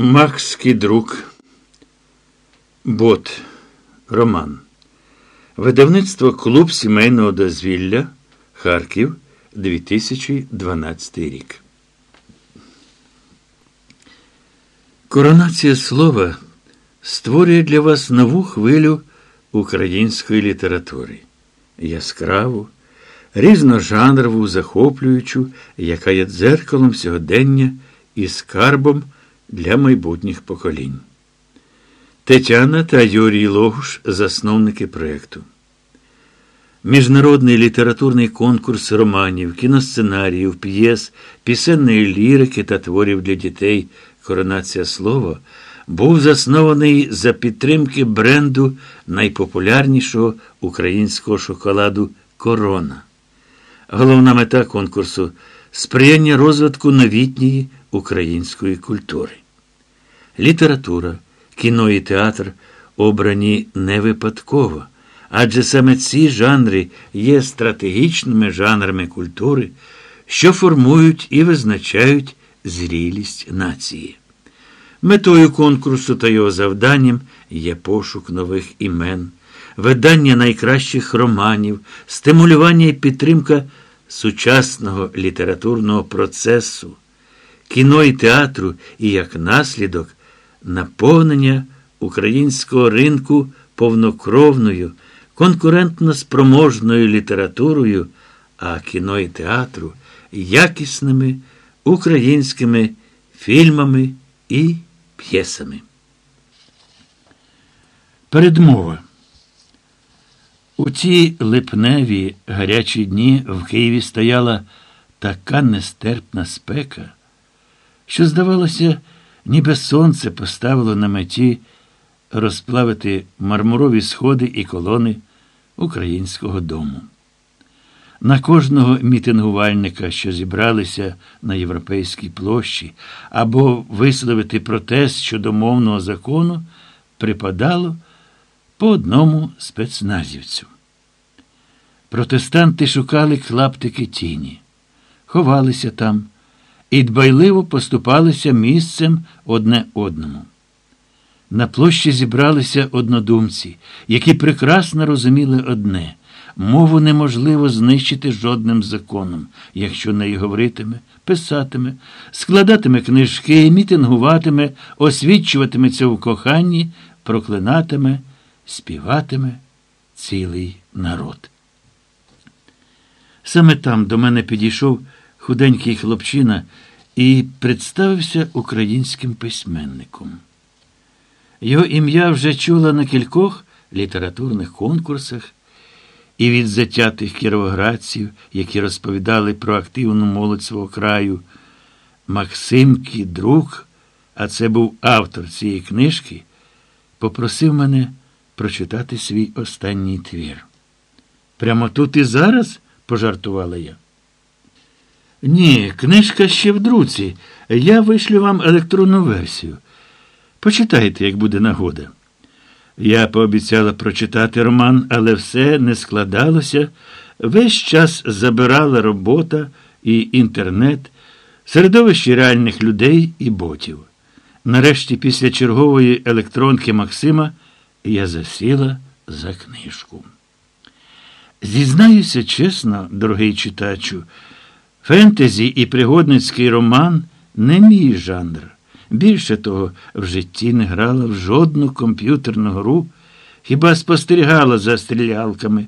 Макс Кідрук. Бот. Роман. Видавництво Клуб сімейного дозвілля. Харків. 2012 рік. Коронація слова створює для вас нову хвилю української літератури. Яскраву, різножанрову, захоплюючу, яка є дзеркалом сьогодення і скарбом для майбутніх поколінь. Тетяна та Юрій Логуш засновники проєкту. Міжнародний літературний конкурс романів, кіносценаріїв, п'єс, пісенної лірики та творів для дітей Коронація слова був заснований за підтримки бренду найпопулярнішого українського шоколаду Корона. Головна мета конкурсу сприяння розвитку новітньої української культури. Література, кіно і театр обрані не випадково, адже саме ці жанри є стратегічними жанрами культури, що формують і визначають зрілість нації. Метою конкурсу та його завданням є пошук нових імен, видання найкращих романів, стимулювання і підтримка сучасного літературного процесу, кіно і театру і як наслідок наповнення українського ринку повнокровною, конкурентно спроможною літературою, а кіно і театру якісними українськими фільмами і п'єсами. Передмова. У ці липневі гарячі дні в Києві стояла така нестерпна спека, що, здавалося, ніби сонце поставило на меті розплавити мармурові сходи і колони українського дому. На кожного мітингувальника, що зібралися на європейській площі, або висловити протест щодо мовного закону, припадало по одному спецназівцю. Протестанти шукали клаптики тіні, ховалися там і дбайливо поступалися місцем одне одному. На площі зібралися однодумці, які прекрасно розуміли одне. Мову неможливо знищити жодним законом, якщо неї говоритиме, писатиме, складатиме книжки, мітингуватиме, освічуватиметься в коханні, проклинатиме, співатиме цілий народ. Саме там до мене підійшов худенький хлопчина і представився українським письменником. Його ім'я вже чула на кількох літературних конкурсах і від затятих кіровоградців, які розповідали про активну молодь свого краю. Максим Кідрук, а це був автор цієї книжки, попросив мене прочитати свій останній твір. Прямо тут і зараз? пожартувала я. Ні, книжка ще в друці. Я вишлю вам електронну версію. Почитайте, як буде нагода. Я пообіцяла прочитати роман, але все не складалося. Весь час забирала робота і інтернет, середовище реальних людей і ботів. Нарешті, після чергової електронки Максима, я засіла за книжку. Зізнаюся чесно, дорогий читачу, фентезі і пригодницький роман не мій жанр. Більше того, в житті не грала в жодну комп'ютерну гру, хіба спостерігала за стрілялками,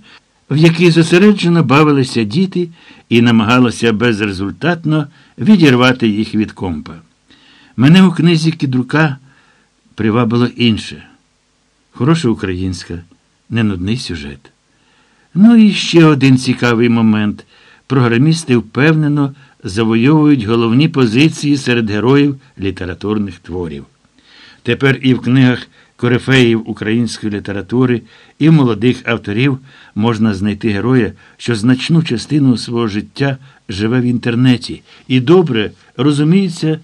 в якій зосереджено бавилися діти і намагалася безрезультатно відірвати їх від компа. Мене у книзі Кідрука привабило інше. Хороша українська, ненудний сюжет. Ну і ще один цікавий момент. Програмісти впевнено завойовують головні позиції серед героїв літературних творів. Тепер і в книгах корифеїв української літератури, і в молодих авторів можна знайти героя, що значну частину свого життя живе в інтернеті і добре розуміється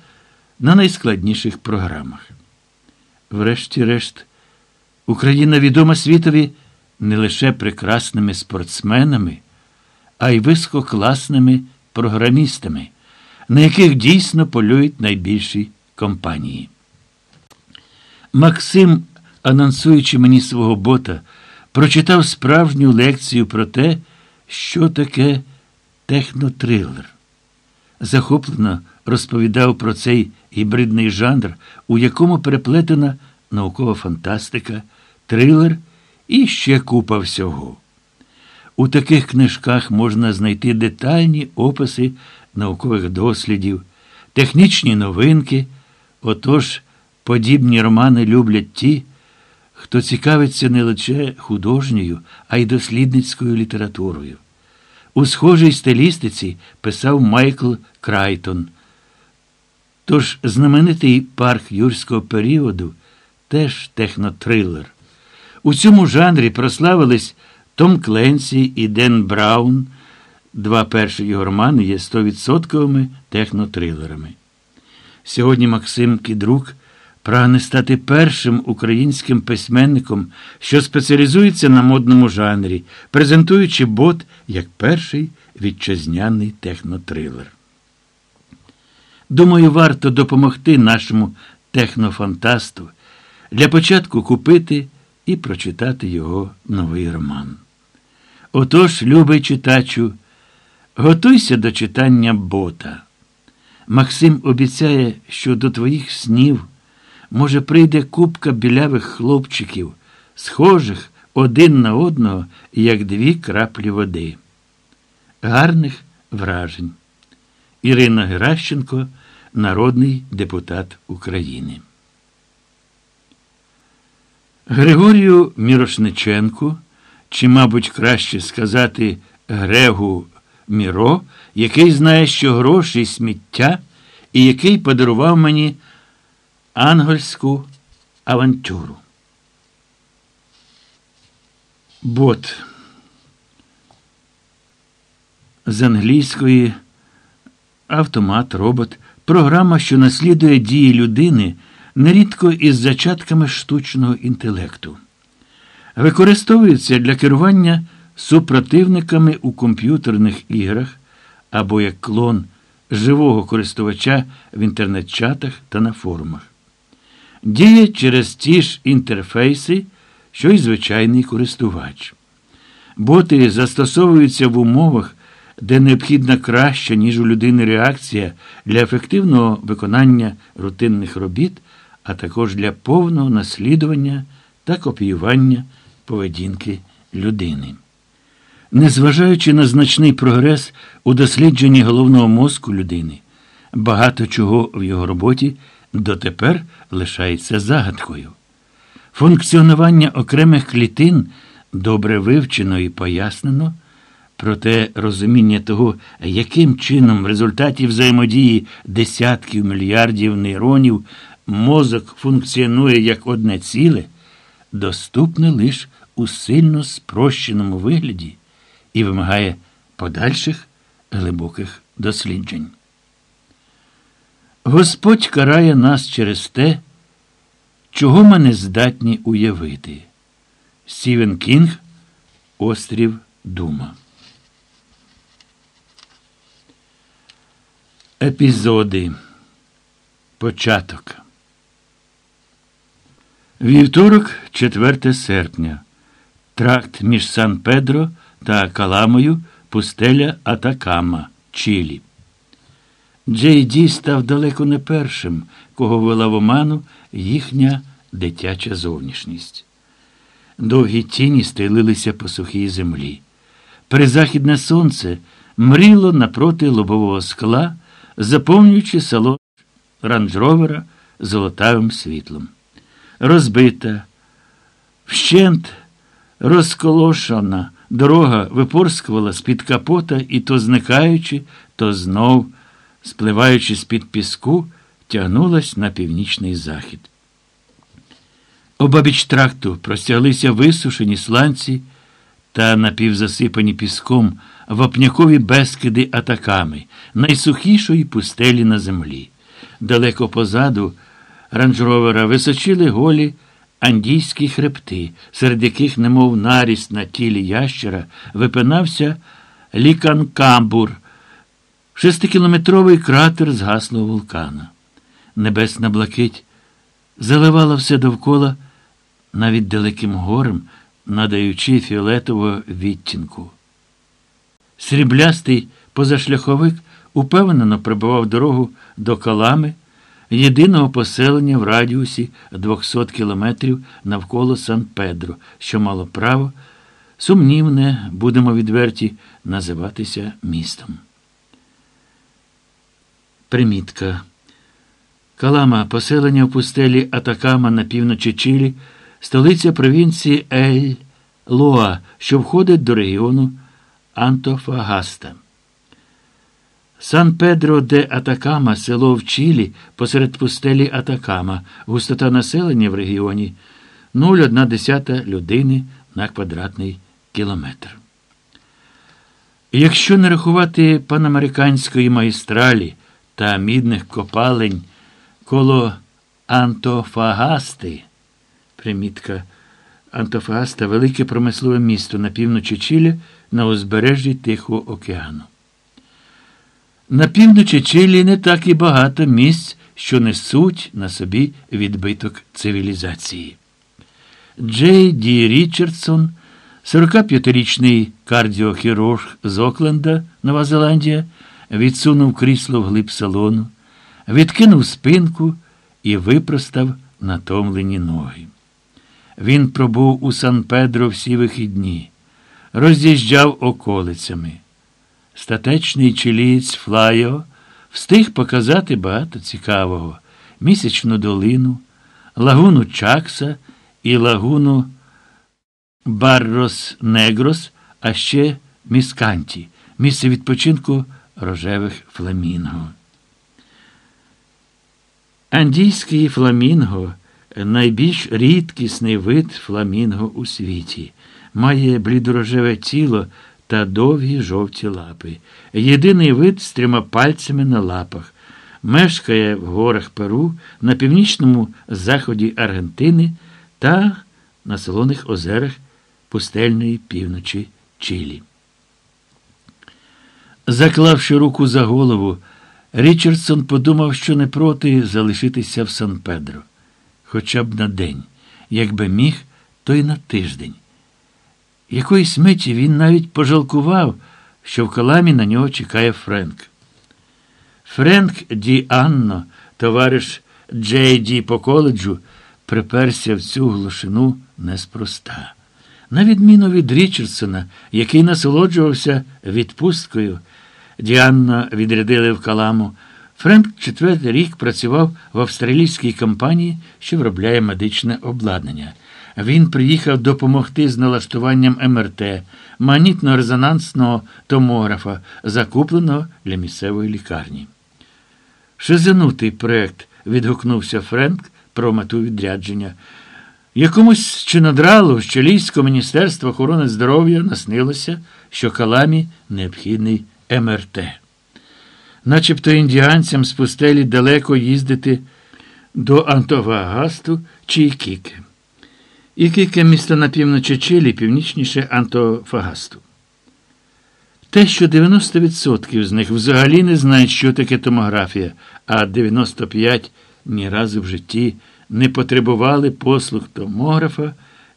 на найскладніших програмах. Врешті-решт, Україна відома світові не лише прекрасними спортсменами, а й висококласними програмістами, на яких дійсно полюють найбільші компанії. Максим, анонсуючи мені свого бота, прочитав справжню лекцію про те, що таке технотрилер. Захоплено розповідав про цей гібридний жанр, у якому переплетена наукова фантастика, трилер і ще купа всього. У таких книжках можна знайти детальні описи наукових дослідів, технічні новинки. Отож, подібні романи люблять ті, хто цікавиться не лише художньою, а й дослідницькою літературою. У схожій стилістиці писав Майкл Крайтон. Тож знаменитий парк юрського періоду теж технотрилер. У цьому жанрі прославились Том Кленсі і Ден Браун. Два перші його романи є стовідсотковими технотрилерами. Сьогодні Максим Кідрук прагне стати першим українським письменником, що спеціалізується на модному жанрі, презентуючи бот як перший вітчизняний технотрилер. Думаю, варто допомогти нашому технофантасту для початку купити і прочитати його новий роман. Отож, любий читачу, готуйся до читання бота. Максим обіцяє, що до твоїх снів, може, прийде купка білявих хлопчиків, схожих один на одного, як дві краплі води. Гарних вражень. Ірина Геращенко, народний депутат України. Григорію Мірошниченку, чи, мабуть, краще сказати, Грегу Міро, який знає, що гроші сміття, і який подарував мені ангельську авантюру. Бот з англійської автомат, робот, програма, що наслідує дії людини, нерідко із зачатками штучного інтелекту. Використовується для керування супротивниками у комп'ютерних іграх або як клон живого користувача в інтернет-чатах та на форумах. Діє через ті ж інтерфейси, що й звичайний користувач. Боти застосовуються в умовах, де необхідна краща, ніж у людини реакція для ефективного виконання рутинних робіт, а також для повного наслідування та копіювання поведінки людини. Незважаючи на значний прогрес у дослідженні головного мозку людини, багато чого в його роботі дотепер лишається загадкою. Функціонування окремих клітин добре вивчено і пояснено, проте розуміння того, яким чином в результаті взаємодії десятків мільярдів нейронів мозок функціонує як одне ціле, доступне лише у сильно спрощеному вигляді і вимагає подальших глибоких досліджень. Господь карає нас через те, чого ми не здатні уявити. Стівен Кінг Острів Дума. Епізоди. Початок. Вівторок, 4 серпня. Тракт між Сан Педро та Каламою пустеля Атакама, Чилі. Джей Ді став далеко не першим, кого вела в оману їхня дитяча зовнішність. Довгі тіні стелилися по сухій землі. Призахідне сонце мріло напроти лобового скла, заповнюючи село ранджровера золотавим світлом. Розбита, вщент розколошена дорога випорскувала з-під капота і то зникаючи, то знов, спливаючи з-під піску, тягнулась на північний захід. Обабіч тракту простяглися висушені сланці та напівзасипані піском вапнякові безкиди атаками, найсухішої пустелі на землі. Далеко позаду ранжровера височили голі андійські хребти, серед яких, немов наріс на тілі ящера, випинався ліканкамбур, шестикілометровий кратер згаслого вулкана. Небесна блакить заливала все довкола, навіть далеким горем, надаючи фіолетового відтінку. Сріблястий позашляховик упевнено прибував дорогу до Калами, єдиного поселення в радіусі 200 кілометрів навколо Сан-Педро, що мало право, сумнівне, будемо відверті, називатися містом. Примітка. Калама поселення в пустелі Атакама на півночі Чилі, столиця провінції Ель Лоа, що входить до регіону Антофагаста. Сан Педро де Атакама, село в Чилі, посеред пустелі Атакама, густота населення в регіоні 0,1 людини на квадратний кілометр. Якщо не рахувати панамериканської магістралі та мідних копалень коло Антофагасти, примітка Антофагаста велике промислове місто на півночі Чилі на узбережжі Тихого океану. На півночі Чилі не так і багато місць, що несуть на собі відбиток цивілізації. Джей Ді Річардсон, 45-річний кардіохірург з Окленда, Нова Зеландія, відсунув крісло вглиб салону, відкинув спинку і випростав натомлені ноги. Він пробув у Сан Педро всі вихідні, роз'їжджав околицями. Статечний чилієць Флайо встиг показати багато цікавого: місячну долину, лагуну Чакса і лагуну Баррос Негрос, а ще Місканті, місце відпочинку рожевих фламінго. Андійський фламінго найбільш рідкісний вид фламінго у світі, має блідорожеве тіло та довгі жовті лапи. Єдиний вид з трьома пальцями на лапах. Мешкає в горах Перу, на північному заході Аргентини та на солоних озерах пустельної півночі Чилі. Заклавши руку за голову, Річардсон подумав, що не проти залишитися в Сан Педро, хоча б на день, якби міг, то й на тиждень. Якоїсь миті він навіть пожалкував, що в каламі на нього чекає Френк. Френк Ді Анно, товариш Джей Ді по коледжу, приперся в цю глушину неспроста. На відміну від Річардсона, який насолоджувався відпусткою, Діанна відрядили в каламу. Френк четвертий рік працював в австралійській компанії, що виробляє медичне обладнання. Він приїхав допомогти з налаштуванням МРТ, магнітно-резонансного томографа, закупленого для місцевої лікарні. Шизанутий проект, відгукнувся Френк про мету відрядження. Якомусь чинодралу з Чилійського міністерства охорони здоров'я наснилося, що каламі необхідний МРТ. Начебто індіанцям з пустелі далеко їздити до Антовагасту чи Ікіки. Ікіке місто на півночі Чилі, північніше Антофагасту. Те, що 90% з них взагалі не знають, що таке томографія, а 95% ні разу в житті не потребували послуг томографа,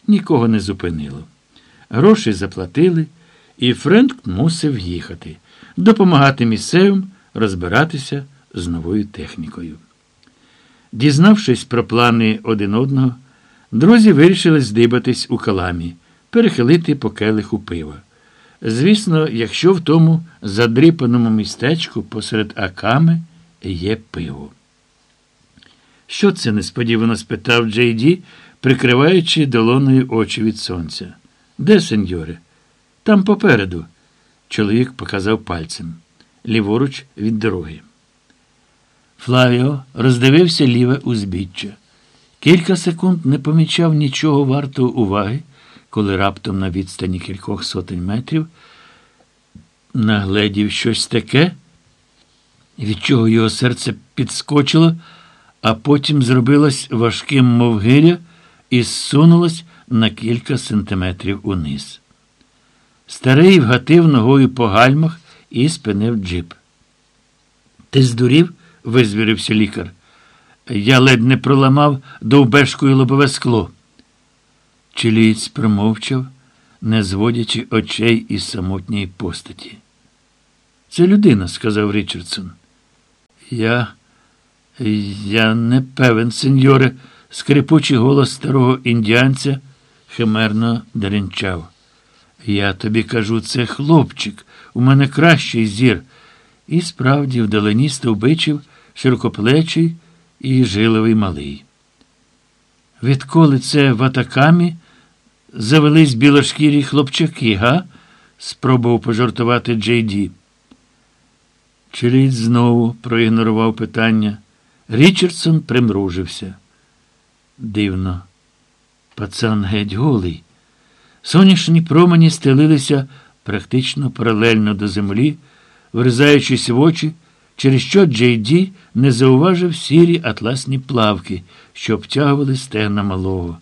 нікого не зупинило. Гроші заплатили, і Френк мусив їхати, допомагати місцевим розбиратися з новою технікою. Дізнавшись про плани один одного, друзі вирішили здибатись у каламі, перехилити по келиху пива. Звісно, якщо в тому задріпаному містечку посеред аками є пиво. Що це? несподівано спитав Джей Ді, прикриваючи долоною очі від сонця. Де, сеньоре? Там попереду. Чоловік показав пальцем, ліворуч від дороги. Флавіо роздивився ліве узбіччя. Кілька секунд не помічав нічого вартого уваги, коли раптом на відстані кількох сотень метрів нагледів щось таке, від чого його серце підскочило, а потім зробилось важким, мов гиря, і зсунулось на кілька сантиметрів униз. Старий вгатив ногою по гальмах і спинив джип. Ти здурів? визвірився лікар. Я ледь не проламав довбешкою лобове скло. Чилієць промовчав, не зводячи очей із самотньої постаті. Це людина, сказав Річардсон. Я. Я не певен, сеньоре, скрипучий голос старого індіанця химерно деренчав. Я тобі кажу, це хлопчик, у мене кращий зір. І справді вдалині стовбичив широкоплечий і жиловий малий. Відколи це в атакамі завелись білошкірі хлопчаки, га? спробував пожартувати Джей Ді. Чиліт знову проігнорував питання. Річардсон примружився. Дивно. Пацан геть голий. Сонячні промені стелилися практично паралельно до землі, вризаючись в очі, через що Джей Ді не зауважив сірі атласні плавки, що обтягували стегна малого.